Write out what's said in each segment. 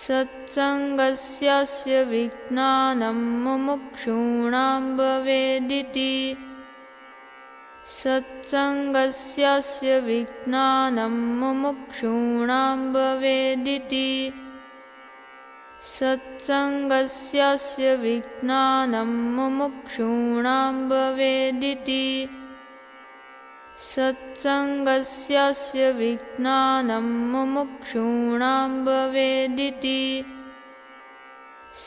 सत्सङ्गस्यस्य विज्ञानं मुमुक्षूणां भवेदिति सत्सङ्गस्यस्य विज्ञानं मुमुक्षूणां भवेदिति सत्सङ्गस्यस्य विज्ञानं मुमुक्षूणां भवेदिति सत्सङ्गस्यस्य विज्ञानं मुमुक्षूणां भवेदिति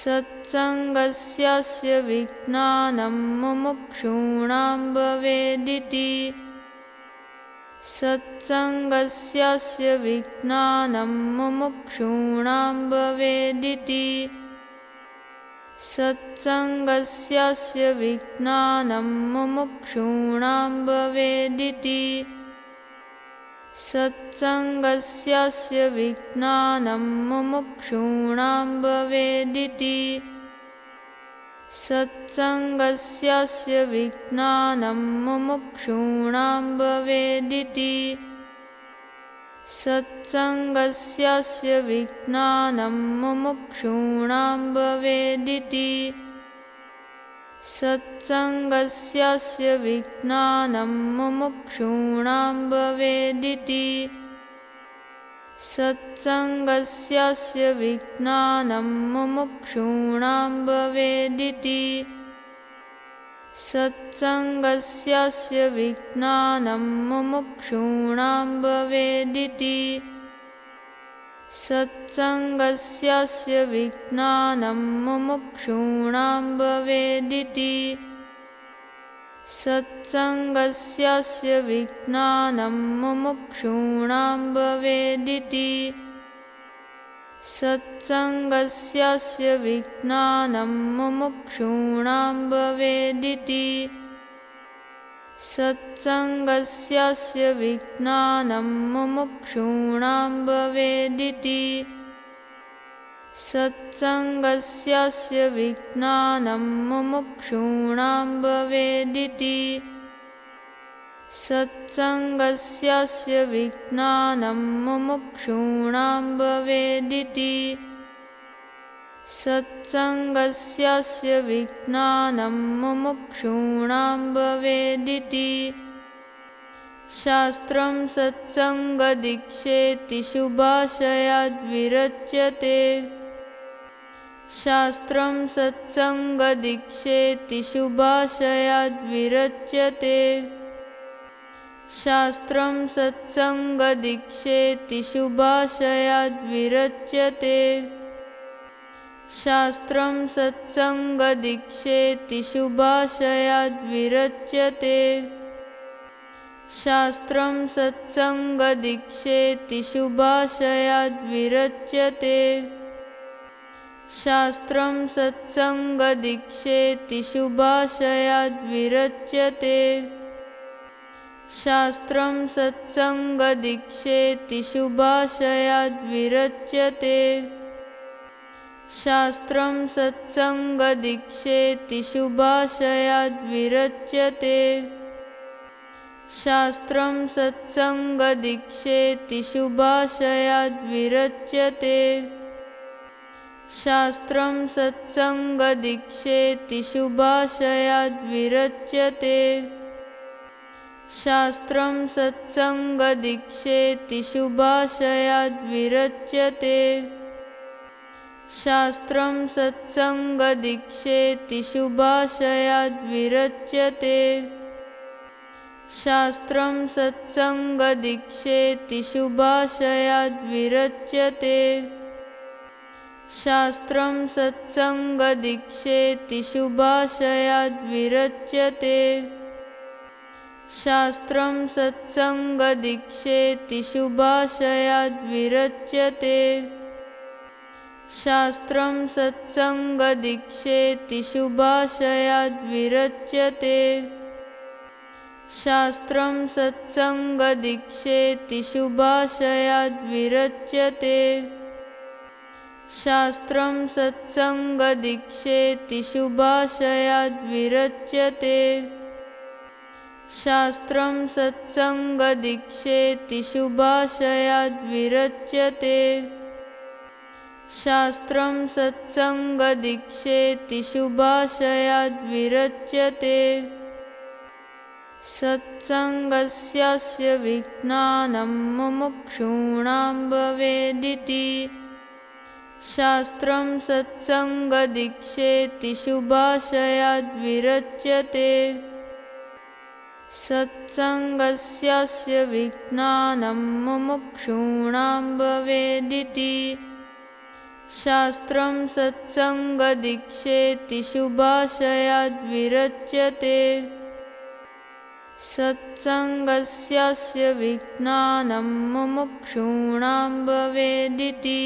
सत्सङ्गस्यस्य विज्ञानं मुमुक्षूणां भवेदिति सत्सङ्गस्यस्य विज्ञानं मुमुक्षूणां भवेदिति सत्सङ्गस्यस्य विज्ञानं मुमुक्षूणां भवेदिति सत्सङ्गस्यस्य विज्ञानं मुमुक्षूणां भवेदिति सत्सङ्गस्यस्य विज्ञानं मुमुक्षूणां भवेदिति सत्सङ्गस्यस्य विज्ञानं मुमुक्षूणां भवेदिति सत्सङ्गस्यस्य विज्ञानं मुमुक्षूणां भवेदिति सत्सङ्गस्यस्य विज्ञानं मुमुक्षूणां भवेदिति सत्सङ्गस्यस्य विज्ञानं मुमुक्षूणां भवेदिति सत्सङ्गस्यस्य विज्ञानं मुमुक्षूणां भवेदिति सत्सङ्गस्यस्य विज्ञानं मुमुक्षूणां भवेदिति सत्सङ्गस्यस्य विज्ञानं मुमुक्षूणां भवेदिति सत्सङ्गस्यस्य विज्ञानं मुमुक्षूणां भवेदिति सत्सङ्गस्यस्य विज्ञानं मुमुक्षूणां भवेदिति सत्सङ्गस्यस्य विज्ञानं मुमुक्षूणां भवेदिति सत्सङ्गस्यस्य विज्ञानं मुमुक्षूणां भवेदिति शास्त्रं सत्सङ्गदीक्षेति शुभाशयाद्विरच्यते शास्त्रं सत्सङ्गदीक्षेति शुभाशयाद्विरच्यते शास्त्रं सत्सङ्गदीक्षेति शुभाशयाद्विरच्यते शास्त्रं सत्सङ्गदीक्षेति शुभाशयाद्विरच्यते शास्त्रं सत्सङ्गदीक्षेति शुभाशयाद्विरच्यते शास्त्रं सत्सङ्गदीक्षेति शुभाशयाद्विरच्यते शास्त्रं सत्सङ्गदीक्षेति शुभाशयाद्विरच्यते शास्त्रं सत्सङ्गदीक्षेति शुभाशयाद्विरच्यते शास्त्रं सत्सङ्गदीक्षेति शुभाशयाद्विरच्यते शास्त्रं सत्सङ्गदीक्षेति शुभाशयाद्विरच्यते शास्त्रं सत्सङ्गदीक्षेति शुभाशयाद्विरच्यते शास्त्रं सत्सङ्गदीक्षेति शुभाशयाद्विरच्यते शास्त्रं सत्सङ्गदीक्षेति शुभाशयाद्विरच्यते शास्त्रं सत्सङ्गदीक्षेति शुभाशयाद्विरच्यते शास्त्रं सत्सङ्गदीक्षेति शुभाशयाद्विरच्यते शास्त्रं सत्सङ्गदीक्षेति शुभाशयाद्विरच्यते शास्त्रं सत्सङ्गदीक्षेति शुभाशयाद्विरच्यते शास्त्रं सत्सङ्गदीक्षेति शुभाशयाद्विरच्यते शास्त्रं सत्सङ्गदीक्षेति शुभाशयाद्विरच्यते शास्त्रं सत्सङ्गदीक्षेति शुभाशयाद्विरच्यते सत्सङ्गस्यास्य विज्ञानं मुमुक्षूणां भवेदिति। शास्त्रं सत्सङ्गदीक्षेति शुभाशयाद्विरच्यते सत्सङ्गस्यास्य विज्ञानं मुमुक्षूणां भवेदिति शास्त्रं सत्सङ्गदीक्षेति शुभाशयाद्विरच्यते सत्सङ्गस्यास्य विज्ञानं मुमुक्षूणां भवेदिति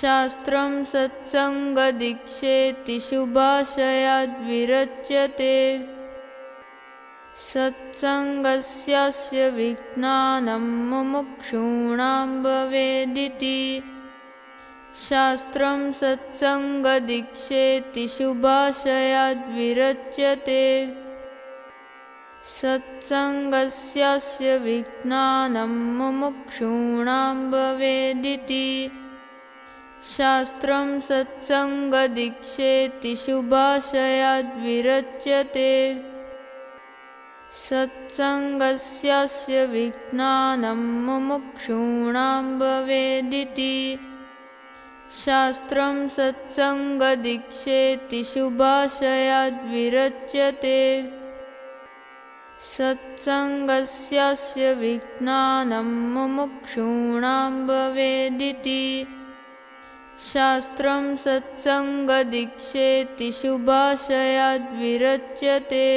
शास्त्रं सत्सङ्गदीक्षेति शुभाशयाद्विरच्यते सत्सङ्गस्यास्य विज्ञानं मुमुक्षूणां भवेदिति शास्त्रं सत्सङ्गदीक्षेति शुभाशयाद्विरच्यते सत्सङ्गस्यास्य विज्ञानं मुमुक्षूणां भवेदिति शास्त्रं सत्सङ्गदीक्षेति शुभाशयाद्विरच्यते सत्सङ्गस्यास्य विज्ञानं मुमुक्षूणां भवेदिति शास्त्रं सत्सङ्गदीक्षेति शुभाशयाद्विरच्यते सत्सङ्गस्यास्य विज्ञानं मुमुक्षूणां भवेदिति शास्त्रं सत्सङ्गदीक्षेति शुभाशयाद्विरच्यते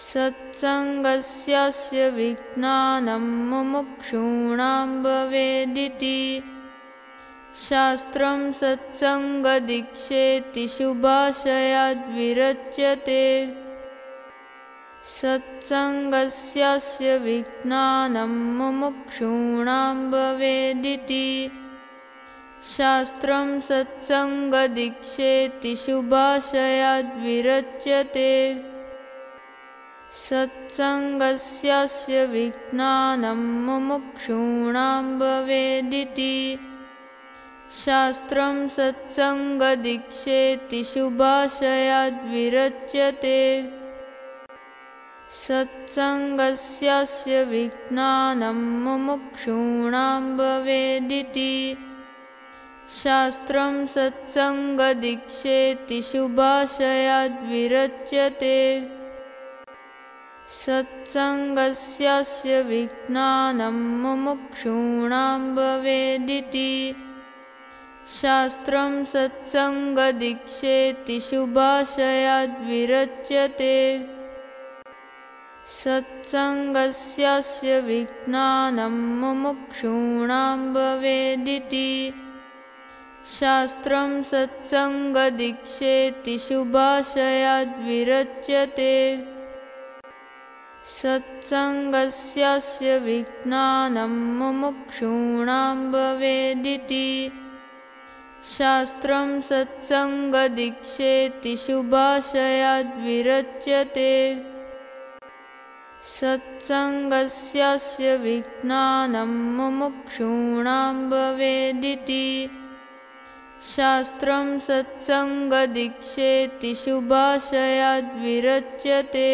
सत्सङ्गस्यास्य विज्ञानं मुमुक्षूणां भवेदिति शास्त्रं सत्सङ्गदीक्षेति शुभाशयाद्विरच्यते सत्सङ्गस्यास्य विज्ञानं मुमुक्षूणां भवेदिति शास्त्रं सत्सङ्गदीक्षेति शुभाशयाद्विरच्यते सत्सङ्गस्यास्य विज्ञानं मुमुक्षूणां भवेदिति शास्त्रं सत्सङ्गदीक्षेति शुभाशयाद्विरच्यते सत्सङ्गस्यास्य विज्ञानं मुमुक्षूणां भवेदिति शास्त्रं सत्सङ्गदीक्षेति शुभाशयाद्विरच्यते सत्सङ्गस्यास्य विज्ञानं मुमुक्षूणां भवेदिति शास्त्रं सत्सङ्गदीक्षेति शुभाशयाद्विरच्यते सत्सङ्गस्यास्य विज्ञानं मुमुक्षूणां भवेदिति शास्त्रं सत्सङ्गदीक्षेति शुभाशयाद्विरच्यते सत्सङ्गस्यास्य विज्ञानं मुमुक्षूणां भवेदिति शास्त्रं सत्सङ्गदीक्षेति शुभाशयाद्विरच्यते सत्सङ्गस्यास्य विज्ञानं मुमुक्षूणां भवेदिति शास्त्रं सत्सङ्गदीक्षेति शुभाशयाद्विरच्यते